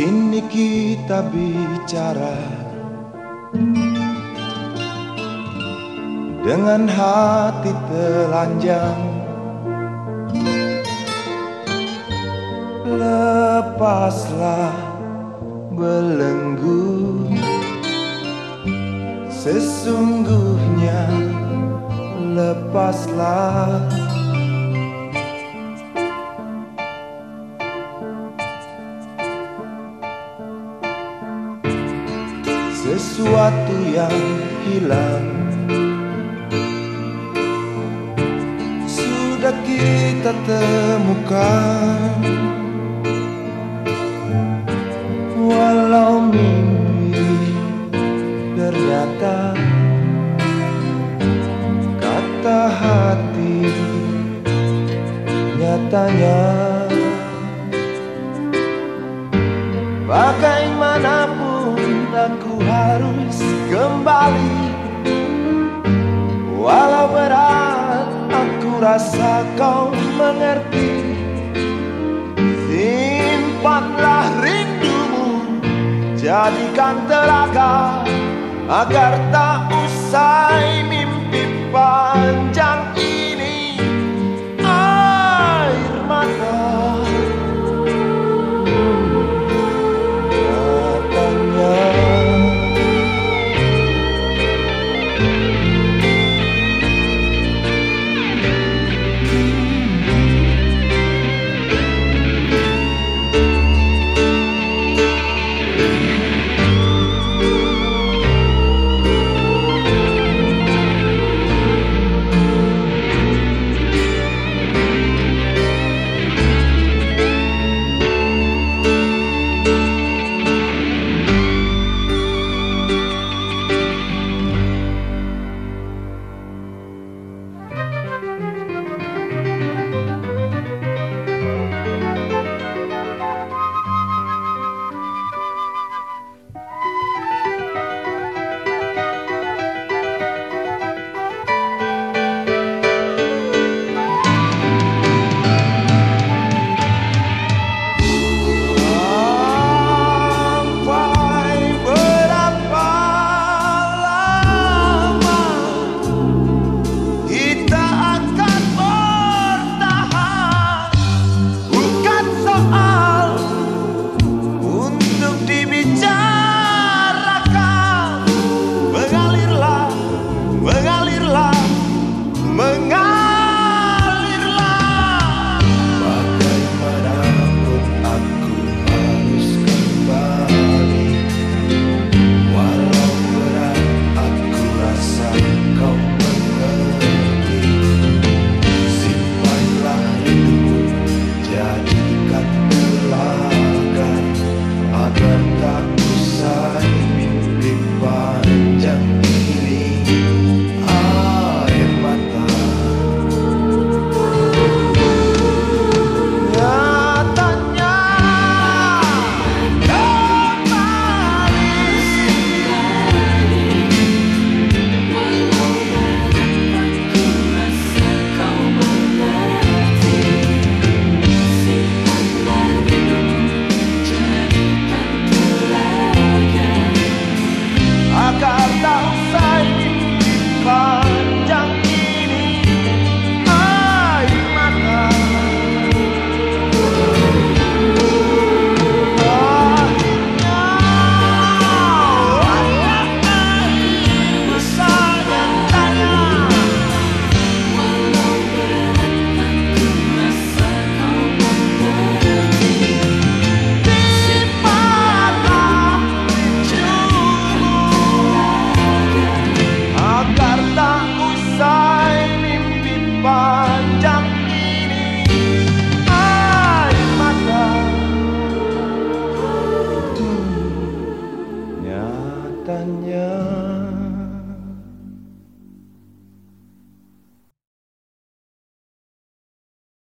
Kini kita bicara Dengan hati telanjang. Lepaslah belenggu. Sesungguhnya lepaslah sesuatu yang hilang. Sudah kita temukan. Walau mimpi ternyata Kata hati nyatanya. Bagaimanapun aku harus kembali. Walau berat aku rasa kau mengerti. Simpanlah rindumu Jadikan telaga Agar tak usai mimpi panjang melupakannya.